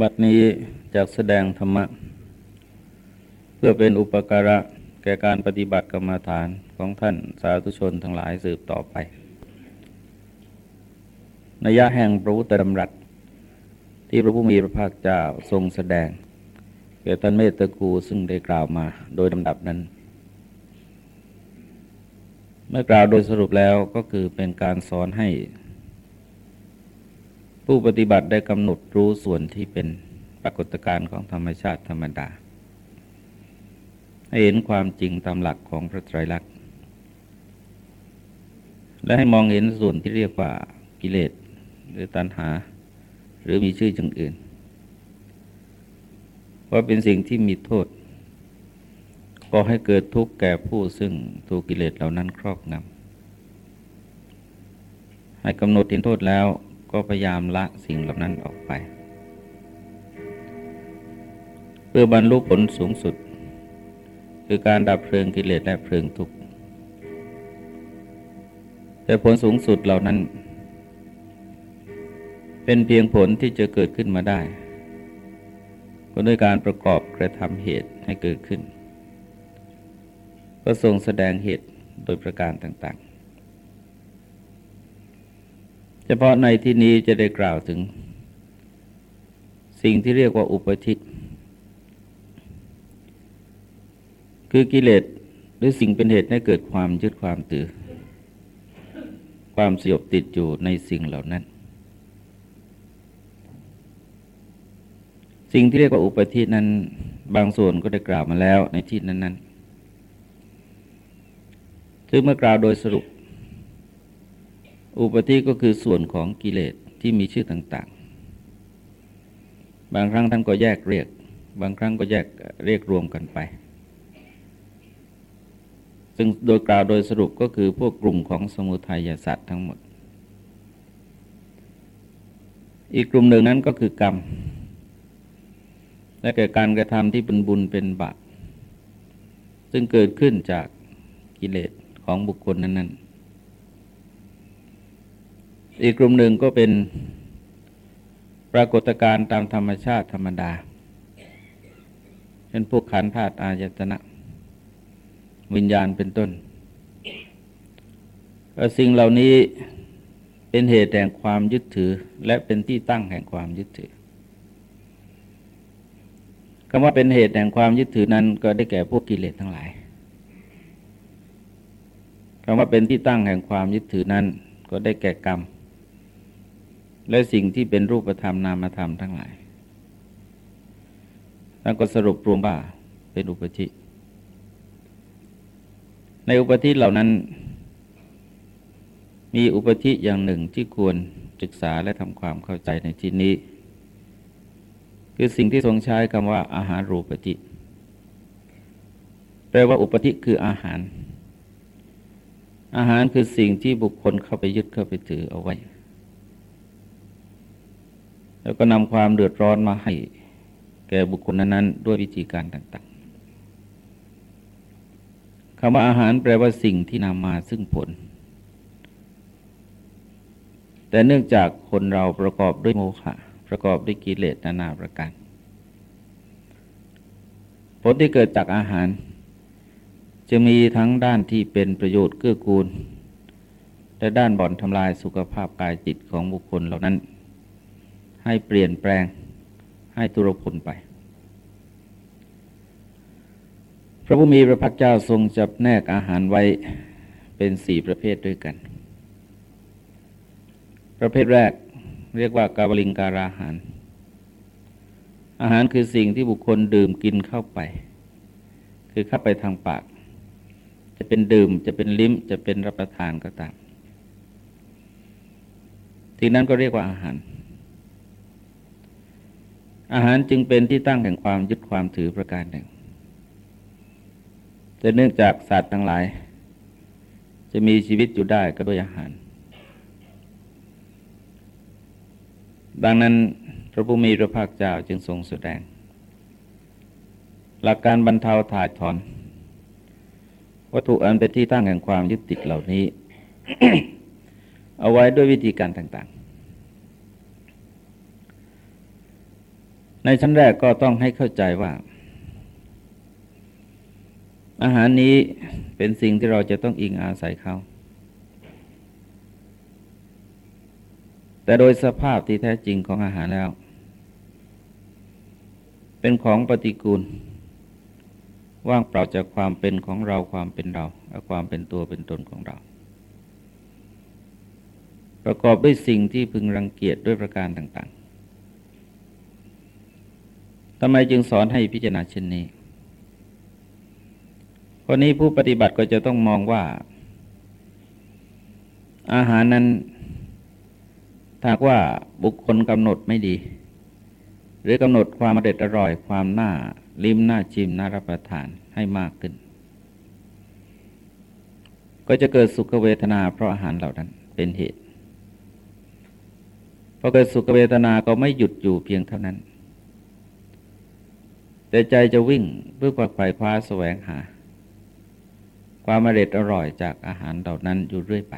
บัดนี้จากแสดงธรรมะ เพื่อเป็นอุปการะแก่การปฏิบัติกรรมฐานของท่านสาธุชนทั้งหลายสืบต่อไปนัยยะแห่งพระพุทธดำรัส ที่พระผู้มีพระภาคเจ้าทรงแสดงแก่ท่านเมตตกูซึ่งได้กล่าวมาโดยลำดับนั้น เมื่อกล่าวโดยสรุปแล้วก็คือเป็นการสอนให้ ผู้ปฏิบัติได้กำหนดรู้ส่วนที่เป็นปรากฏการณ์ของธรรมชาติธรรมดา ให้เห็นความจริงตามหลักของพระไตรลักษณ์ และให้มองเห็นส่วนที่เรียกว่ากิเลสหรือตัณหา หรือมีชื่ออย่างอื่น ว่าเป็นสิ่งที่มีโทษก็ให้เกิดทุกข์แก่ผู้ซึ่งถูกกิเลสเหล่านั้นครอบงำให้กำหนดเห็นโทษแล้ว ก็พยายามละสิ่งเหล่านั้นออกไป เพื่อบรรลุผลสูงสุด คือการดับเพลิงกิเลสและเพลิงทุกข์แต่ผลสูงสุดเหล่านั้น เป็นเพียงผลที่จะเกิดขึ้นมาได้ก็ด้วยการประกอบกระทำเหตุให้เกิดขึ้น ก็ทรงแสดงเหตุโดยประการต่าง ๆ เฉพาะในที่นี้จะได้กล่าวถึง สิ่งที่เรียกว่าอุปธิคือกิเลสหรือสิ่งเป็นเหตุให้เกิดความยึดความถือ ความสยบติดอยู่ในสิ่งเหล่านั้น สิ่งที่เรียกว่าอุปธินั้น บางส่วนก็ได้กล่าวมาแล้วในที่นั้นๆซึ่งเมื่อกล่าวโดยสรุป อุปธิก็คือส่วนของกิเลสที่มีชื่อต่างๆ บางครั้งท่านก็แยกเรียก บางครั้งก็แยกเรียกรวมกันไป ซึ่งโดยกล่าวโดยสรุปก็คือพวกกลุ่มของสมุทัยสัตว์ทั้งหมด อีกกลุ่มหนึ่งนั้นก็คือกรรม และแก่การกระทำที่เป็นบุญเป็นบาปซึ่งเกิดขึ้นจากกิเลสของบุคคลนั้นๆ อีกกลุ่มหนึ่งก็เป็นปรากฏการณ์ตามธรรมชาติธรรมดา เป็นพวกขันธ์ธาตุอายตนะ วิญญาณเป็นต้นสิ่งเหล่านี้เป็นเหตุแห่งความยึดถือ และเป็นที่ตั้งแห่งความยึดถือคำว่าเป็นเหตุแห่งความยึดถือนั้น ก็ได้แก่พวกกิเลสทั้งหลายคำว่าเป็นที่ตั้งแห่งความยึดถือนั้น ก็ได้แก่กรรม และสิ่งที่เป็นรูปธรรมนามธรรมทั้งหลายแล้วก็สรุปรวมว่าเป็นอุปธิ ในอุปธิเหล่านั้น มีอุปธิอย่างหนึ่งที่ควรศึกษาและทำความเข้าใจในที่นี้ คือสิ่งที่ทรงใช้คำว่าอาหารรูปธิแปลว่าอุปธิคืออาหาร อาหารคือสิ่งที่บุคคลเข้าไปยึดเข้าไปถือเอาไว้ แล้วก็นำความเดือดร้อนมาให้แก่บุคคลนั้นๆ ด้วยวิธีการต่างๆคำว่าอาหารแปลว่าสิ่งที่นำมาซึ่งผล แต่เนื่องจากคนเราประกอบด้วยโมฆะประกอบด้วยกิเลสนานาประการผลที่เกิดจากอาหาร จะมีทั้งด้านที่เป็นประโยชน์เกื้อกูล และด้านบ่อนทำลายสุขภาพกายจิตของบุคคลเหล่านั้น ให้เปลี่ยนแปลงให้ตุรพลไป พระผู้มีพระภาคเจ้าทรงจับแนกอาหารไว้เป็นสี่ประเภทด้วยกัน ประเภทแรกเรียกว่ากาบลิงการาหาร อาหารคือสิ่งที่บุคคลดื่มกินเข้าไป คือเข้าไปทางปาก จะเป็นดื่มจะเป็นลิ้มจะเป็นรับประทานก็ตามทีนั้นก็เรียกว่าอาหาร อาหารจึงเป็นที่ตั้งแห่งความยึดความถือประการหนึ่ง แต่เนื่องจากสัตว์ทั้งหลาย จะมีชีวิตอยู่ได้ก็ด้วยอาหาร ดังนั้นพระผู้มีพระภาคเจ้าจึงทรงแสดง หลักการบรรเทาถ่ายถอน วัตถุอันเป็นที่ตั้งแห่งความยึดติดเหล่านี้ เอาไว้ด้วยวิธีการต่าง ในชั้นแรกก็ต้องให้เข้าใจว่า อาหารนี้เป็นสิ่งที่เราจะต้องอิงอาศัยเขาแต่โดยสภาพที่แท้จริงของอาหารแล้ว เป็นของปฏิกูล ว่างเปล่าจากความเป็นของเราความเป็นเราและความเป็นตัวเป็นตนของเรา ประกอบด้วยสิ่งที่พึงรังเกียจด้วยประการต่างๆำไมจึงสอนให้พิจารณาเช่นนี้คนนี้ผู้ปฏิบัติก็จะต้องมองว่า อาหารนั้นถ้าว่าบุคคลกำหนดไม่ดี หรือกำหนดความเด็ดอร่อยความน่าลิ้มน่าชิมน่ารับประทานให้มากขึ้น ก็จะเกิดสุขเวทนาเพราะอาหารเหล่านั้นเป็นเหตุพอเกิดสุขเวทนาก็ไม่หยุดอยู่เพียงเท่านั้น แต่ใจจะวิ่งเพื่อปักไฝ่คว้าแสวงหา ความอร่อยอร่อยจากอาหารเหล่านั้นอยู่เรื่อยไป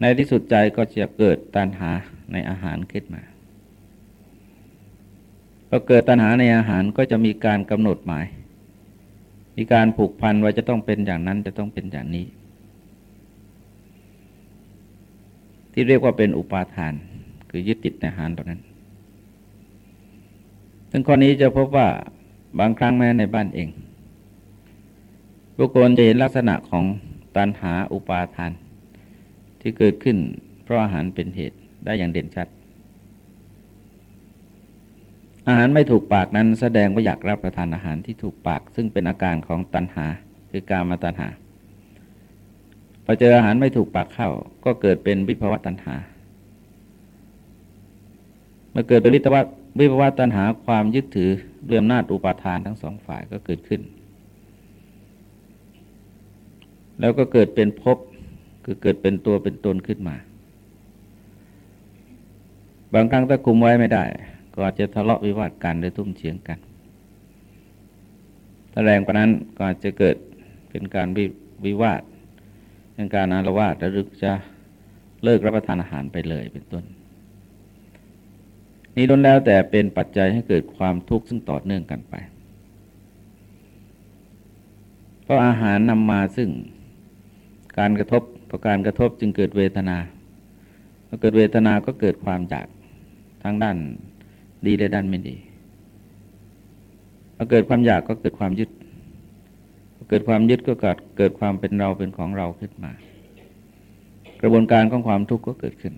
ในที่สุดใจก็จะเกิดตัณหาในอาหารขึ้นมาพอเกิดตัณหาในอาหารก็จะมีการกำหนดหมาย มีการผูกพันว่าจะต้องเป็นอย่างนั้นจะต้องเป็นอย่างนี้ ที่เรียกว่าเป็นอุปาทาน คือยึดติดในอาหารเหล่านั้น ซึ่งข้อนี้จะพบว่าบางครั้งแม้ในบ้านเอง บุคคลจะเห็นลักษณะของตันหาอุปาทาน ที่เกิดขึ้น เพราะอาหารเป็นเหตุได้อย่างเด่นชัด อาหารไม่ถูกปากนั้นแสดงว่าอยากรับประทานอาหารที่ถูกปาก ซึ่งเป็นอาการของตันหาคือการมาตันหาพอเจออาหารไม่ถูกปากเข้า ก็เกิดเป็นวิภวะตันหา เมื่อเกิดเป็นวิภวะ วิวาทตันหาความยึดถือเรื่องอำนาจอุปาทานทั้งสองฝ่ายก็เกิดขึ้น แล้วก็เกิดเป็นภพคือเกิดเป็นตัวเป็นตนขึ้นมา บางครั้งถ้าคุมไว้ไม่ได้ ก็อาจจะทะเลาะวิวาทกันหรือทุ่มเฉียงกันถ้าแรงกว่านั้นก็อาจจะเกิดเป็นการวิววาทเป็นการอารวาสหรือจะเลิกรับประทานอาหารไปเลยเป็นต้น นี้ล้วนแล้วแต่เป็นปัจจัยให้เกิดความทุกข์ซึ่งต่อเนื่องกันไป เพราะอาหารนำมาซึ่งการกระทบพอการกระทบจึงเกิดเวทนาพอเกิดเวทนาก็เกิดความอยากทั้งด้านดีและด้านไม่ดีพอเกิดความอยากก็เกิดความยึดพอเกิดความยึดก็เกิดเกิดความเป็นเราเป็นของเราขึ้นมา กระบวนการของความทุกข์ก็เกิดขึ้น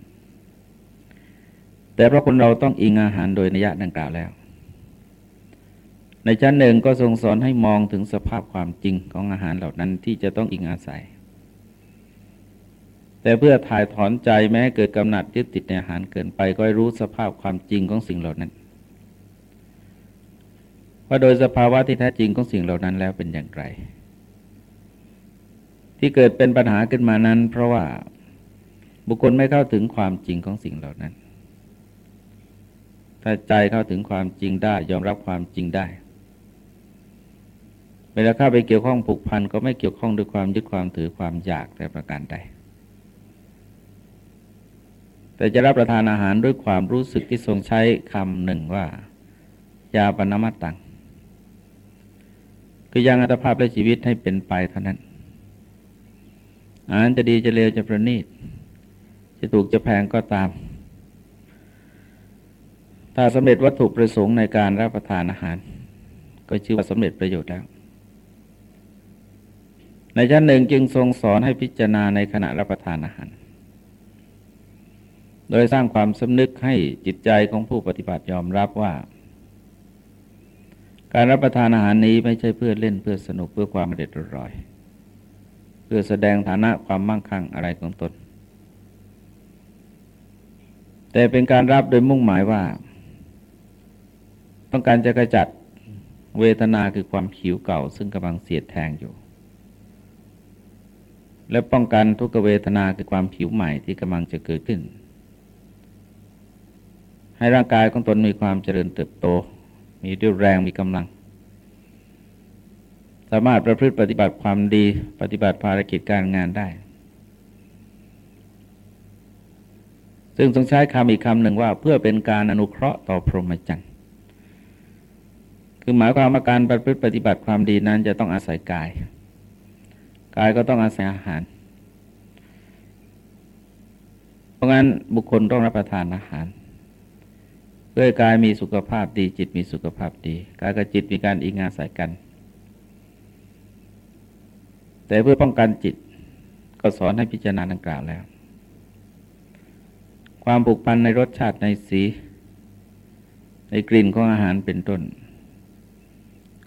แต่เพราะคนเราต้องอิงอาหารโดยนิยะดังกล่าวแล้ว ในชั้นหนึ่งก็ทรงสอนให้มองถึงสภาพความจริงของอาหารเหล่านั้นที่จะต้องอิงอาศัย แต่เพื่อถ่ายถอนใจแม้เกิดกำหนัดยึดติดในอาหารเกินไป ก็รู้สภาพความจริงของสิ่งเหล่านั้นว่าโดยสภาวะที่แท้จริงของสิ่งเหล่านั้นแล้วเป็นอย่างไร ที่เกิดเป็นปัญหาขึ้นมานั้น เพราะว่าบุคคลไม่เข้าถึงความจริงของสิ่งเหล่านั้น ถ้าใจเข้าถึงความจริงได้ ยอมรับความจริงได้ เวลาเข้าไปเกี่ยวข้องผูกพันก็ไม่เกี่ยวข้องด้วยความยึดความถือความอยากแต่ประการใด แต่จะรับประทานอาหารด้วยความรู้สึกที่ทรงใช้คำหนึ่งว่า ยาปนมัตตัง คือยังอัตภาพและชีวิตให้เป็นไปเท่านั้น อาหารจะดีจะเลวจะประณีตจะถูกจะแพงก็ตาม ถ้าสำเร็จวัตถุประสงค์ในการรับประทานอาหาร ก็ชื่อว่าสำเร็จประโยชน์แล้ว ในชั้นหนึ่งจึงทรงสอนให้พิจารณาในขณะรับประทานอาหาร โดยสร้างความสำนึกให้จิตใจของผู้ปฏิบัติยอมรับว่า การรับประทานอาหารนี้ไม่ใช่เพื่อเล่นเพื่อสนุกเพื่อความเด็ดร่อยเพื่อแสดงฐานะความมั่งคั่งอะไรของตน แต่เป็นการรับโดยมุ่งหมายว่า ต้องการจะกระจัดเวทนาคือความขิวเก่า ซึ่งกำลังเสียดแทงอยู่ และป้องกันทุกเวทนาคือความผิวใหม่ที่กำลังจะเกิดขึ้น ให้ร่างกายของตนมีความเจริญเติบโต มีเรี่ยแรงมีกำลัง สามารถประพฤติปฏิบัติความดีปฏิบัติภารกิจการงานได้ ซึ่งทรงใช้คำอีกคำหนึ่งว่าเพื่อเป็นการอนุเคราะห์ต่อพรหมจรรย์ คือหมายความว่าการประพฤติปฏิบัติความดีนั้นจะต้องอาศัยกาย กายก็ต้องอาศัยอาหาร เพราะงั้นบุคคลต้องรับประทานอาหาร เพื่อกายมีสุขภาพดี จิตมีสุขภาพดี กายกับจิตมีการอิงอาศัยกัน แต่เพื่อป้องกันจิตก็สอนให้พิจารณาดังกล่าวแล้ว ความผูกพันในรสชาติในสี ในกลิ่นของอาหารเป็นต้น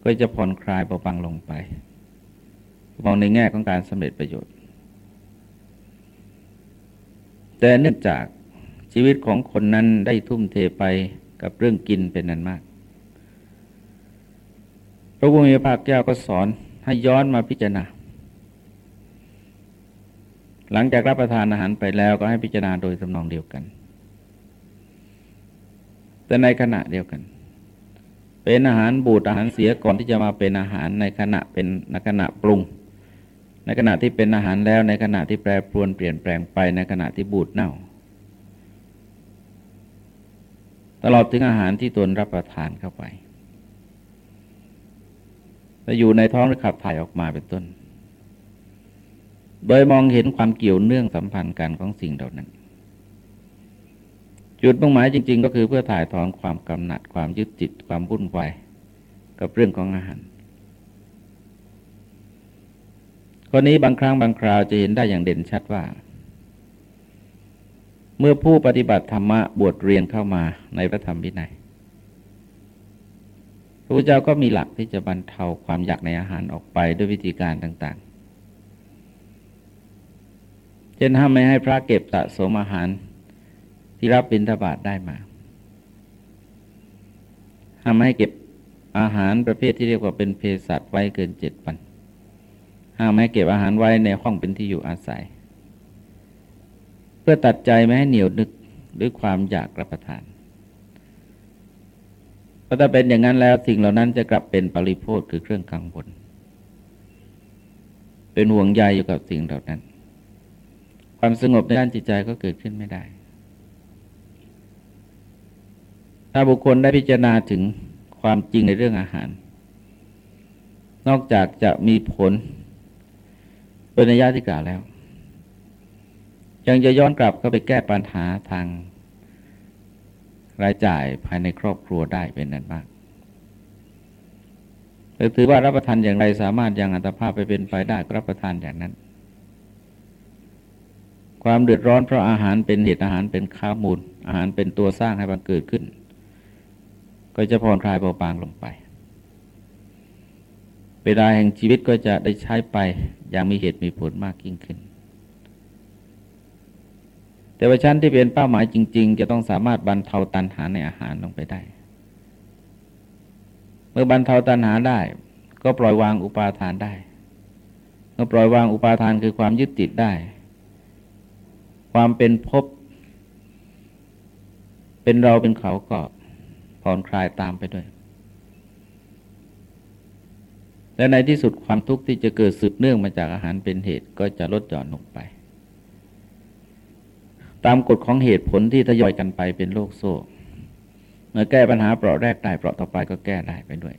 ก็จะผ่อนคลายเบาบางลงไปมองในแง่ของการสำเร็จประโยชน์ แต่เนื่องจากชีวิตของคนนั้นได้ทุ่มเทไปกับเรื่องกินเป็นนันมาก พระพุทธภาคเจ้าก็สอนให้ย้อนมาพิจารณา หลังจากรับประทานอาหารไปแล้วก็ให้พิจารณาโดยสำนองเดียวกัน แต่ในขณะเดียวกัน เป็นอาหารบูดอาหารเสียก่อนที่จะมาเป็นอาหารในขณะเป็นในขณะปรุง ในขณะที่เป็นอาหารแล้วในขณะที่แปรปรวนเปลี่ยนแปลงไปในขณะที่บูดเน่า ตลอดถึงอาหารที่ตนรับประทานเข้าไปจะอยู่ในท้องหรือขับถ่ายออกมาเป็นต้น โดยมองเห็นความเกี่ยวเนื่องสัมพันธ์กันของสิ่งเหล่านั้น จุดมุ่งหมายจริง ๆ ก็คือเพื่อถ่ายถอนความกำหนัดความยึดจิตความวุ่นวายกับเรื่องของอาหารคนนี้บางครั้งบางคราวจะเห็นได้อย่างเด่นชัดว่า เมื่อผู้ปฏิบัติธรรมะบวชเรียนเข้ามาในพระธรรมวินัยพระพุทธเจ้าก็มีหลักที่จะบรรเทาความอยากในอาหารออกไปด้วยวิธีการต่างๆเช่นห้ามไม่ให้พระเก็บสะสมอาหาร ที่รับบิณฑบาตได้มาห้ามไม่ให้เก็บอาหารประเภทที่เรียกว่าเป็นเภสัชไว้เกินเจ็ดวันห้ามไม่ให้เก็บอาหารไว้ในห้องเป็นที่อยู่อาศัย เพื่อตัดใจไม่ให้เหนียวนึกด้วยความอยากรับประทานเพราะถ้าเป็นอย่างนั้นแล้วสิ่งเหล่านั้นจะกลับเป็นปริโภคคือเครื่องกังวลเป็นห่วงใยอยู่กับสิ่งเหล่านั้น ความสงบในด้านจิตใจก็เกิดขึ้นไม่ได้ ถ้าบุคคลได้พิจารณาถึงความจริงในเรื่องอาหาร นอกจากจะมีผลเป็นนัยะที่กล่าวแล้ว ยังจะย้อนกลับเข้าไปแก้ปัญหาทางรายจ่ายภายในครอบครัวได้เป็นนั้นมากถือว่ารับประทานอย่างไรสามารถยังอัตภาพไปเป็นไปได้รับประทานอย่างนั้น ความเดือดร้อนเพราะอาหารเป็นเหตุอาหารเป็นข้ามูล อาหารเป็นตัวสร้างให้มันเกิดขึ้น ก็จะผ่อนคลายเบาบางลงไป เวลาแห่งชีวิตก็จะได้ใช้ไปอย่างมีเหตุมีผลมากยิ่งขึ้น แต่ว่าชั้นที่เป็นเป้าหมายจริง ๆ จะต้องสามารถบรรเทาตันหาในอาหารลงไปได้ เมื่อบรรเทาตันหาได้ ก็ปล่อยวางอุปาทานได้เมื่อปล่อยวางอุปาทานคือความยึดติดได้ ความเป็นภพเป็นเราเป็นเขาก็ ผ่อนคลายตามไปด้วย และในที่สุดความทุกข์ที่จะเกิดสืบเนื่องมาจากอาหารเป็นเหตุก็จะลดหย่อนลงไป ตามกฎของเหตุผลที่ทยอยกันไปเป็นโลกโซ่ เมื่อแก้ปัญหาเปราะแรกได้เปราะต่อไปก็แก้ได้ไปด้วย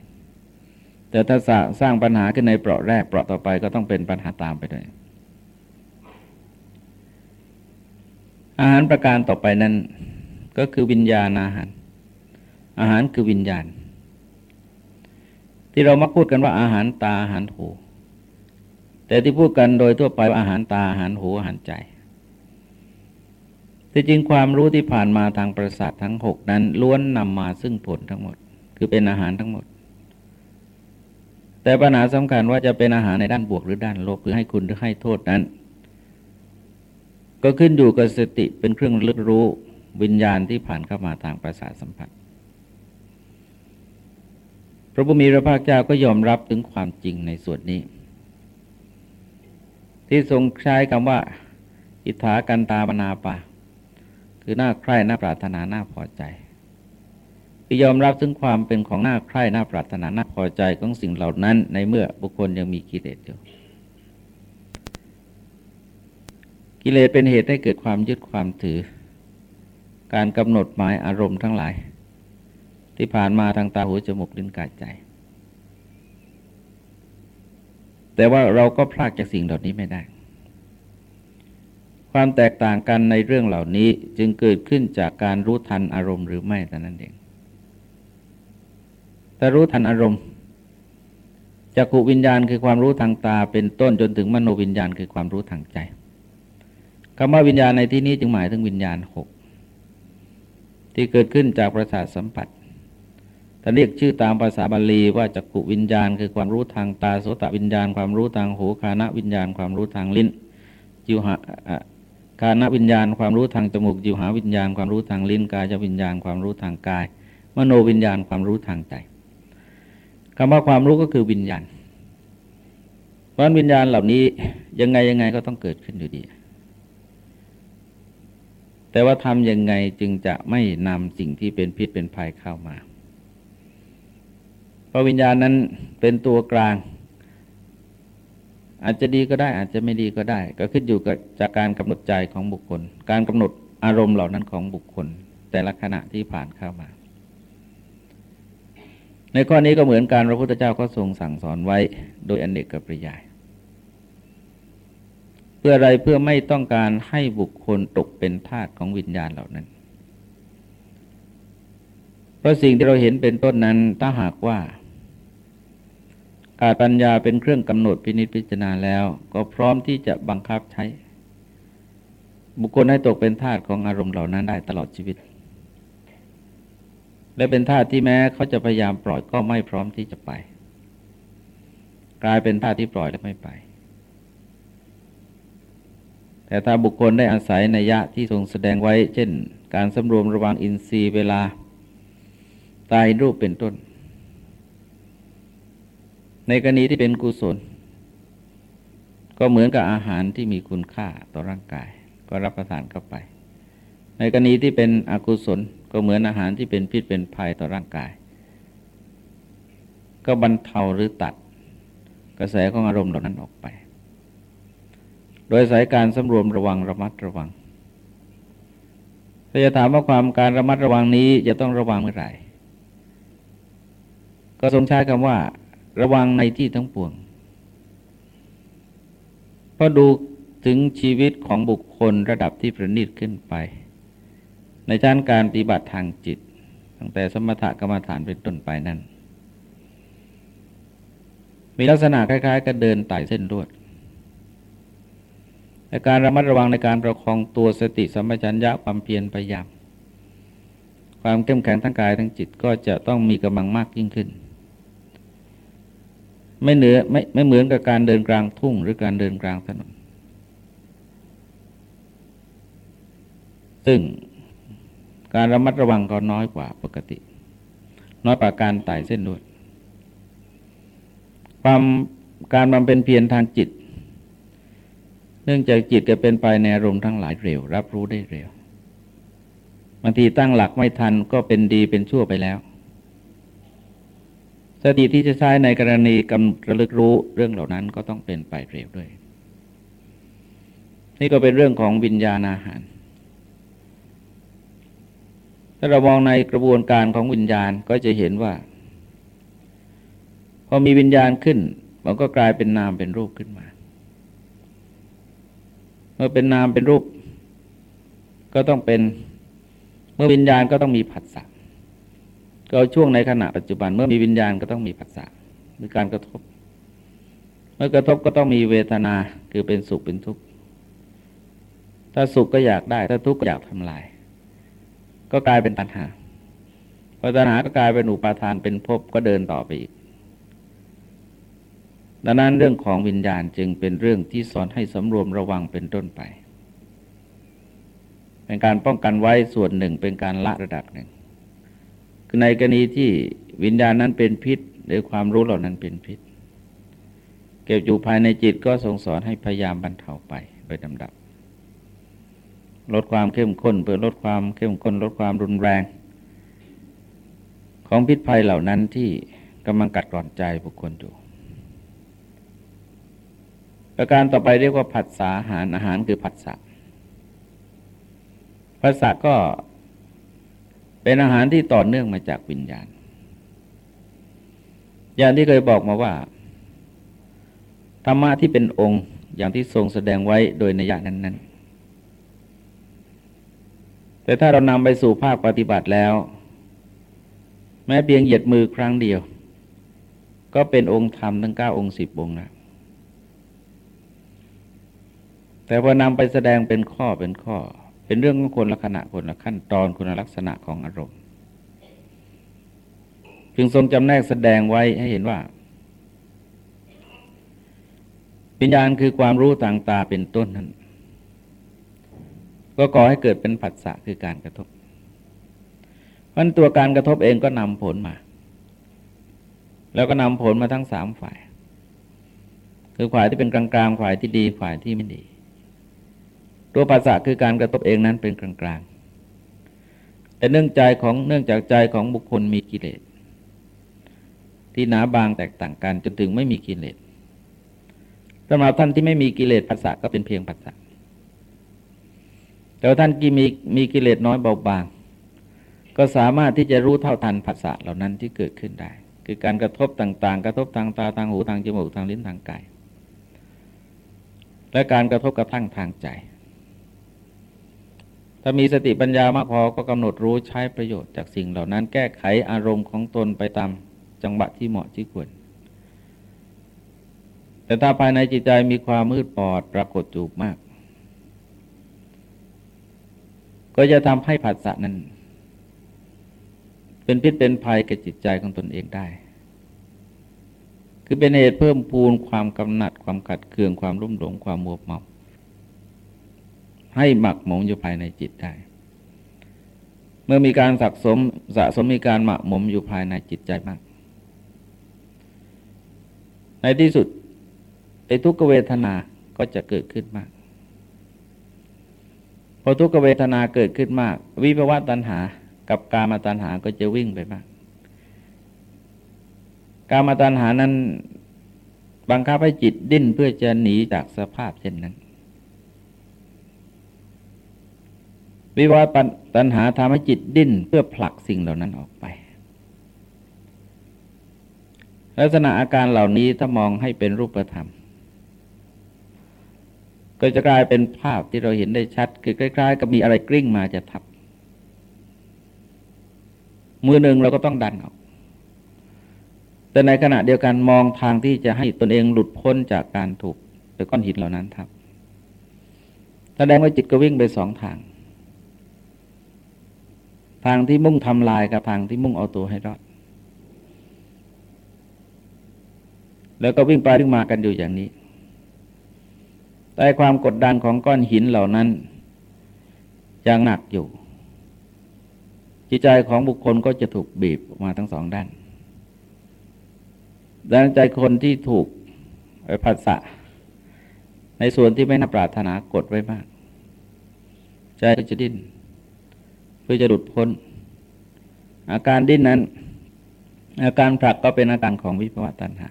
แต่ถ้าสร้างปัญหาขึ้นในเปราะแรกเปราะต่อไปก็ต้องเป็นปัญหาตามไปด้วยอาหารประการต่อไปนั้นก็คือวิญญาณอาหาร อาหารคือวิญญาณ ที่เรามักพูดกันว่าอาหารตาอาหารหู แต่ที่พูดกันโดยทั่วไปว่าอาหารตาอาหารหูอาหารใจที่จริงความรู้ที่ผ่านมาทางประสาททั้งหกนั้นล้วนนำมาซึ่งผลทั้งหมด คือเป็นอาหารทั้งหมด แต่ปัญหาสำคัญว่าจะเป็นอาหารในด้านบวกหรือด้านลบคือให้คุณหรือให้โทษนั้น ก็ขึ้นอยู่กับสติเป็นเครื่องลึกรู้วิญญาณที่ผ่านเข้ามาทางประสาทสัมผัส พระบุมีพระภาคเจ้าก็ยอมรับถึงความจริงในส่วนนี้ ที่ทรงใช้คำว่า อิทธากันตาปนาปะคือหน้าใคร่หน้าปรารถนาหน้าพอใจที่ยอมรับถึงความเป็นของหน้าใคร่หน้าปรารถนาหน้าพอใจของสิ่งเหล่านั้น ในเมื่อบุคคลยังมีกิเลสอยู่กิเลสเป็นเหตุให้เกิดความยึดความถือ การกำหนดหมายอารมณ์ทั้งหลาย ที่ผ่านมาทางตาหูจมูกลิ้นกายใจ แต่ว่าเราก็พลากจากสิ่งเหล่านี้ไม่ได้ ความแตกต่างกันในเรื่องเหล่านี้จึงเกิดขึ้นจากการรู้ทันอารมณ์หรือไม่แต่นั้นเองแต่รู้ทันอารมณ์จักขุวิญญาณคือความรู้ทางตาเป็นต้นจนถึงมโนวิญญาณคือความรู้ทางใจคำว่าวิญญาณในที่นี้จึงหมายถึงวิญญาณหกที่เกิดขึ้นจากประสาทสัมผัส แต่เรียกชื่อตามภาษาบาลีว่าจักขุวิญญาณ คือความรู้ทางตาโสตวิญญาณ ความรู้ทางหูคานะวิญญาณ ความรู้ทางลิ้น จิวหาคานวิญญาณ ความรู้ทางจมูกจิวหาวิญญาณ ความรู้ทางลิ้นกายวิญญาณ ความรู้ทางกาย มโนวิญญาณความรู้ทางใจคำว่าความรู้ก็คือวิญญาณเพราะวิญญาณเหล่านี้ยังไงยังไงก็ต้องเกิดขึ้นอยู่ดี แต่ว่าทำยังไงจึงจะไม่นำสิ่งที่เป็นพิษเป็นภัยเข้ามา พราะวิญญาณนั้นเป็นตัวกลาง อาจจะดีก็ได้ อาจจะไม่ดีก็ได้ ก็ขึ้นอยู่กับจากการกำหนดใจของบุคคล การกำหนดอารมณ์เหล่านั้นของบุคคล แต่ละขณะที่ผ่านเข้ามา ในข้อนี้ก็เหมือนการพระพุทธเจ้าก็ทรงสั่งสอนไว้โดยอนเนกกับปริยาย เพื่ออะไรเพื่อไม่ต้องการให้บุคคลตกเป็นทาสของวิญญาณเหล่านั้น เพราะสิ่งที่เราเห็นเป็นต้นนั้นถ้าหากว่า การปัญญาเป็นเครื่องกำหนดพินิจพิจารณาแล้ว ก็พร้อมที่จะบังคับใช้ บุคคลให้ตกเป็นทาสของอารมณ์เหล่านั้นได้ตลอดชีวิต และเป็นท่าที่แม้เขาจะพยายามปล่อยก็ไม่พร้อมที่จะไป กลายเป็นท่าที่ปล่อยและไม่ไป แต่ถ้าบุคคลได้อาศัยในยะที่ทรงแสดงไว้ เช่น การสำรวมระวังอินทรีย์เวลา ตายรูปเป็นต้น ในกรณีที่เป็นกุศล ก็เหมือนกับอาหารที่มีคุณค่าต่อร่างกาย ก็รับประทานเข้าไป ในกรณีที่เป็นอกุศลก็เหมือนอาหารที่เป็นพิษเป็นภัยต่อร่างกาย ก็บรรเทาหรือตัด กระแสของอารมณ์เหล่านั้นออกไป โดยสายการสำรวมระวังระมัดระวังถ้าจะถามว่าความการระมัดระวังนี้จะต้องระวังเมื่อไหร่ ก็ทรงใช้คำว่า ระวังในที่ทั้งปวงเพราะดูถึงชีวิตของบุคคลระดับที่ประณีตขึ้นไป ในชั้นการปฏิบัติทางจิต ตั้งแต่สมถกรรมฐานเป็นต้นไปนั้น มีลักษณะคล้ายๆกับเดินไต่เส้นลวดในการระมัดระวังในการประคองตัวสติสัมปชัญญะความเพียรพยายามความเข้มแข็งทั้งกายทั้งจิตก็จะต้องมีกำลังมากยิ่งขึ้น ไม่เหนือไม่ไม่เหมือนกับการเดินกลางทุ่งหรือการเดินกลางถนน ซึ่งการระมัดระวังก็น้อยกว่าปกติ น้อยกว่าการไต่เส้นลวดความการบำเพ็ญเพียรทางจิต เนื่องจากจิตจะเป็นไปในอารมณ์ทั้งหลายเร็ว รับรู้ได้เร็วบางทีตั้งหลักไม่ทันก็เป็นดีเป็นชั่วไปแล้ว สติที่จะใช้ในกรณีกำระลึกรู้เรื่องเหล่านั้นก็ต้องเป็นไปเร็วด้วย นี่ก็เป็นเรื่องของวิญญาณอาหาร ถ้าเรามองในกระบวนการของวิญญาณก็จะเห็นว่า พอมีวิญญาณขึ้น มันก็กลายเป็นนามเป็นรูปขึ้นมา เมื่อเป็นนามเป็นรูป ก็ต้องเป็น เมื่อวิญญาณก็ต้องมีผัสสะ ก็ช่วงในขณะปัจจุบันเมื่อมีวิญญาณก็ต้องมีผัสสะมีการกระทบ เมื่อกระทบก็ต้องมีเวทนาคือเป็นสุขเป็นทุกข์ถ้าสุขก็อยากได้ ถ้าทุกข์ก็อยากทำลาย ก็กลายเป็นตัณหาพอตัณหาก็กลายเป็นอุปาทานเป็นภพก็เดินต่อไปอีกดังนั้นเรื่องของวิญญาณจึงเป็นเรื่องที่สอนให้สำรวมระวังเป็นต้นไป เป็นการป้องกันไว้ส่วนหนึ่งเป็นการละระดับหนึ่ง คือในกรณีที่วิญญาณนั้นเป็นพิษ หรือความรู้เหล่านั้นเป็นพิษ เก็บอยู่ภายในจิตก็ทรงสอนให้พยายามบรรเทาไปโดยลำดับ ลดความเข้มข้นเพื่อลดความเข้มข้นลดความรุนแรง ของพิษภัยเหล่านั้นที่กำลังกัดกร่อนใจบุคคลอยู่ประการต่อไปเรียกว่าผัสสะอาหารอาหารคือผัสสะผัสสะก็ เป็นอาหารที่ต่อเนื่องมาจากวิญญาณ อย่างที่เคยบอกมาว่า ธรรมะที่เป็นองค์อย่างที่ทรงแสดงไว้โดยในยะนั้น ๆ แต่ถ้าเรานำไปสู่ภาคปฏิบัติแล้ว แม้เพียงเหยียดมือครั้งเดียว ก็เป็นองค์ธรรมทั้งเก้าองค์สิบองค์นะแต่พอนำไปแสดงเป็นข้อเป็นข้อ เป็นเรื่องของคนละขณะคนละขั้นตอนคุณลักษณะของอารมณ์จึงทรงจำแนกแสดงไว้ให้เห็นว่าวิญญาณคือความรู้ต่างตาเป็นต้นนั้น ก็ก่อให้เกิดเป็นผัสสะคือการกระทบเพราะตัวการกระทบเองก็นำผลมา แล้วก็นำผลมาทั้งสามฝ่าย คือฝ่ายที่เป็นกลางๆฝ่ายที่ดีฝ่ายที่ไม่ดี ตัวภาษาคือการกระทบเองนั้นเป็นกลางๆ แต่เนื่องใจของเนื่องจากใจของบุคคลมีกิเลส ที่หนาบางแตกต่างกันจนถึงไม่มีกิเลสสำหรับท่านที่ไม่มีกิเลสภาษาก็เป็นเพียงภาษาแต่ท่านที่มีมีกิเลสน้อยเบาบาง ก็สามารถที่จะรู้เท่าทันภาษาเหล่านั้นที่เกิดขึ้นได้ คือการกระทบต่าง ๆ กระทบทางตาทางหูทางจมูกทางลิ้นทางกายและการกระทบกระทั่งทางใจ ถ้ามีสติปัญญามากพอก็กำหนดรู้ใช้ประโยชน์จากสิ่งเหล่านั้น แก้ไขอารมณ์ของตนไปตามจังหวะที่เหมาะที่ควร แต่ถ้าภายในจิตใจมีความมืดปอดปรากฏจูบมาก ก็จะทำให้ผัสสะนั้น เป็นพิษเป็นภัยกับจิตใจของตนเองได้ คือเป็นเหตุเพิ่มพูนความกำหนัดความขัดเคืองความรุ่มหลงความมัวเมา ให้หมักหมมอยู่ภายในจิตได้ เมื่อมีการสะสมสะสมมีการหมักหมมอยู่ภายในจิตใจมาก ในที่สุดไอ้ทุกขเวทนาก็จะเกิดขึ้นมาก พอทุกขเวทนาเกิดขึ้นมาก วิภวะตัณหา กับกามาตัณหาก็จะวิ่งไปมาก กามาตัณหานั้นบังคับให้จิตดิ้นเพื่อจะหนีจากสภาพเช่นนั้น วิวาตัณหาทำให้จิตดิ้นเพื่อผลักสิ่งเหล่านั้นออกไป ลักษณะอาการเหล่านี้ถ้ามองให้เป็นรูปธรรม ก็จะกลายเป็นภาพที่เราเห็นได้ชัด คือคล้าย ๆ กับมีอะไรกลิ้งมาจะทับ มือหนึ่งเราก็ต้องดันออก แต่ในขณะเดียวกันมองทางที่จะให้ตนเองหลุดพ้นจากการถูกก้อนหินเหล่านั้นทับ แสดงว่าจิตก็วิ่งไปสองทาง ทางที่มุ่งทำลายกับทางที่มุ่งเอาตัวให้รอด แล้วก็วิ่งไปวิ่งมากันอยู่อย่างนี้ แต่ความกดดันของก้อนหินเหล่านั้นยังหนักอยู่ จิตใจของบุคคลก็จะถูกบีบออกมาทั้งสองด้านดังใจคนที่ถูกผัสสะในส่วนที่ไม่น่าปรารถนากดไว้มาก ใจก็จะดิ้น เพื่อจะหลุดพ้น อาการดิ้นนั้น อาการผลักก็เป็นอาการของวิภวตัณหา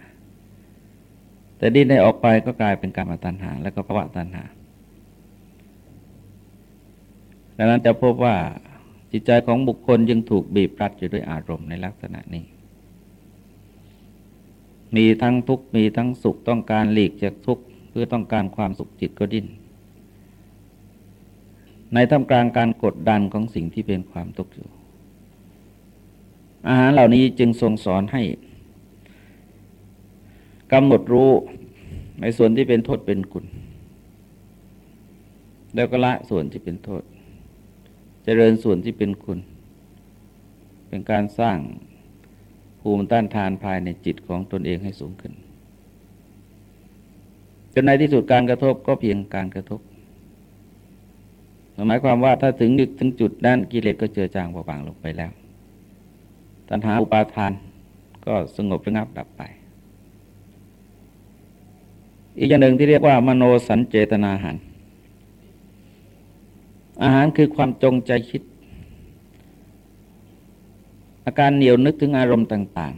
แต่ดิ้นได้ออกไปก็กลายเป็นกรรมตัณหา และก็ภวะตัณหาดังนั้นจะพบว่าจิตใจของบุคคลยังถูกบีบรัดอยู่ด้วยอารมณ์ในลักษณะนี้ มีทั้งทุกข์มีทั้งสุขต้องการหลีกจากทุกข์เพื่อต้องการความสุขจิตก็ดิ้น ในท่ามกลางการกดดันของสิ่งที่เป็นความทุกข์อยู่ อาหารเหล่านี้จึงทรงสอนให้กำหนดรู้ในส่วนที่เป็นโทษเป็นคุณ แล้วก็ละส่วนที่เป็นโทษ เจริญส่วนที่เป็นคุณ เป็นการสร้างภูมิต้านทานภายในจิตของตนเองให้สูงขึ้นจนในที่สุดการกระทบก็เพียงการกระทบ หมายความว่าถ้าถึงดุจถึงจุดนั้นกิเลสก็เจือจางเบาบางลงไปแล้ว ตัณหาอุปาทานก็สงบระงับดับไป อีกอย่างหนึ่งที่เรียกว่ามโนสัญเจตนาหาร อาหารคือความจงใจคิด อาการเหนียวนึกถึงอารมณ์ต่าง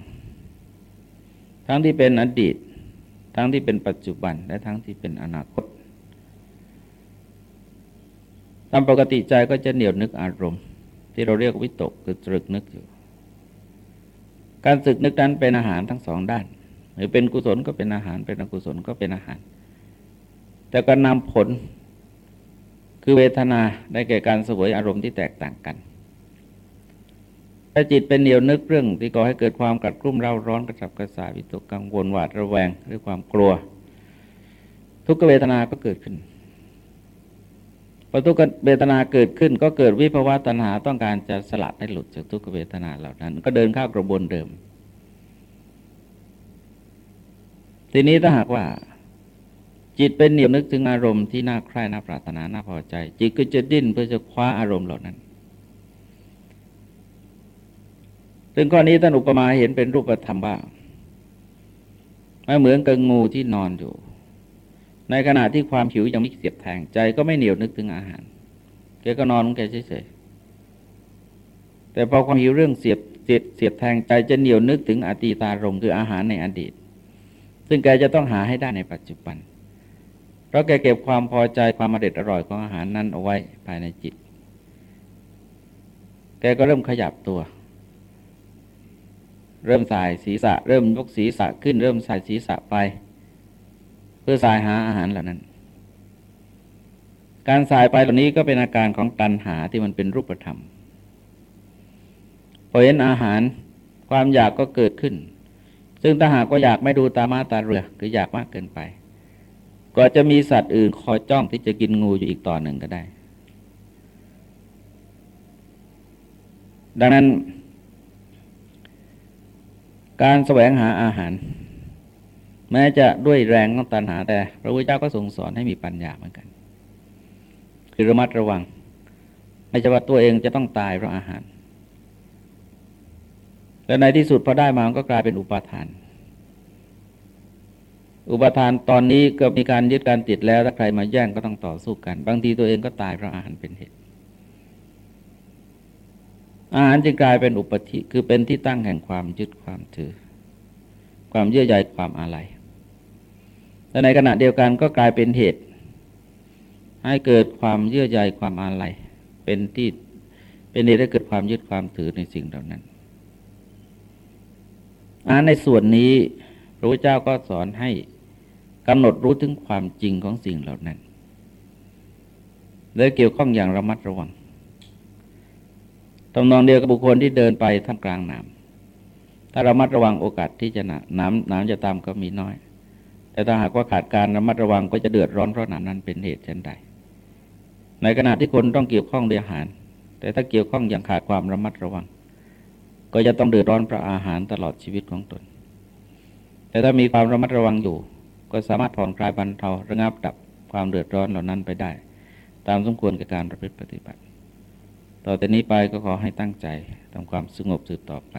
ๆ ทั้งที่เป็นอดีต ทั้งที่เป็นปัจจุบันและทั้งที่เป็นอนาคต ตามปกติใจก็จะเหนียวนึกอารมณ์ ที่เราเรียกวิตกคือตรึกนึกอยู่ การสึกนึกนั้นเป็นอาหารทั้งสองด้าน หรือเป็นกุศลก็เป็นอาหาร เป็นอกุศลก็เป็นอาหาร แต่ก็นำผลคือเวทนาได้แก่การสวยอารมณ์ที่แตกต่างกันถ้าจิตเป็นเหนียวนึกเรื่องที่ก่อให้เกิดความกัดกรุ่มเร่าร้อนกระสับกระส่ายวิตกกังวลหวาดระแวงหรือความกลัว ทุกขเวทนาก็เกิดขึ้น พอทุกขเวทนาเกิดขึ้น ก็เกิดวิภาวะตัณหาต้องการจะสลัดให้หลุดจากทุกขเวทนาเหล่านั้น ก็เดินเข้ากระบวนเดิม ทีนี้ถ้าหากว่า จิตเป็นเหนียวนึกถึงอารมณ์ที่น่าใคร่น่าปรารถนาน่าพอใจ จิตก็จะดิ้นเพื่อจะคว้าอารมณ์เหล่านั้นซึ่งข้อนี้ท่านอุปมาเห็นเป็นรูปธรรมบ้างไม่เหมือนกับงูที่นอนอยู่ ในขณะที่ความหิวยังไม่เสียบแทงใจก็ไม่เหนียวนึกถึงอาหารแกก็นอนของแกเฉยๆแต่พอความหิวเรื่องเสียบเสียบเสียบแทงใจจะเหนียวนึกถึงอตีตารมคืออาหารในอดีต ซึ่งแกจะต้องหาให้ได้ในปัจจุบัน เพราะแกเก็บความพอใจความอร่อยอร่อยของอาหารนั้นเอาไว้ภายในจิต แกก็เริ่มขยับตัว เริ่มสายศีรษะ เริ่มยกศีรษะขึ้น เริ่มสายศีรษะไป เพื่อสายหาอาหารเหล่านั้น การสายไปเหล่านี้ก็เป็นอาการของตัณหาที่มันเป็นรูปธรรมพอเห็นอาหารความอยากก็เกิดขึ้น ซึ่งถ้าหากก็อยากไม่ดูตามาตาเรือคืออยากมากเกินไป ก็จะมีสัตว์อื่นคอยจ้องที่จะกินงูอยู่อีกต่อหนึ่งก็ได้ ดังนั้น การแสวงหาอาหาร แม้จะด้วยแรงของตัณหาแต่ พระพุทธเจ้าก็ทรงสอนให้มีปัญญาเหมือนกัน คือระมัดระวัง ไม่ใช่ว่าตัวเองจะต้องตายเพราะอาหาร และในที่สุดพอได้มาก็กลายเป็นอุปาทาน อุปทานตอนนี้ก็มีการยึดการติดแล้วถ้าใครมาแย่งก็ต้องต่อสู้กัน บางทีตัวเองก็ตายเพราะอาหารเป็นเหตุอาหารจึงกลายเป็นอุปธิคือเป็นที่ตั้งแห่งความยึดความถือ ความเยื่อใยความอาลัย แต่ในขณะเดียวกันก็กลายเป็นเหตุ ให้เกิดความเยื่อใยความอาลัยเป็นที่เป็นเหตุให้เกิดความยึดความถือในสิ่งเหล่านั้นอาในส่วนนี้พระพุทธเจ้าก็สอนให้กำหนดรู้ถึงความจริงของสิ่งเหล่านั้นและเกี่ยวข้องอย่างระมัดระวังตำนองเดียวกับบุคคลที่เดินไปท่ามกลางน้ำถ้าระมัดระวังโอกาสที่จะหน้ำน้ำจะตามก็มีน้อย แต่ถ้าหากว่าขาดการระมัดระวังก็จะเดือดร้อนเพราะน้ำนั้นเป็นเหตุเช่นใด ในขณะที่คนต้องเกี่ยวข้องด้วยอาหาร แต่ถ้าเกี่ยวข้องอย่างขาดความระมัดระวัง ก็จะต้องเดือดร้อนเพราะอาหารตลอดชีวิตของตน แต่ถ้ามีความระมัดระวังอยู่ ก็สามารถผ่อนคลายบรรเทาระงับดับความเดือดร้อนเหล่านั้นไปได้ ตามสมควรกับการประพฤติปฏิบัติ ต่อแต่นี้ไปก็ขอให้ตั้งใจทำความสงบสืบต่อไป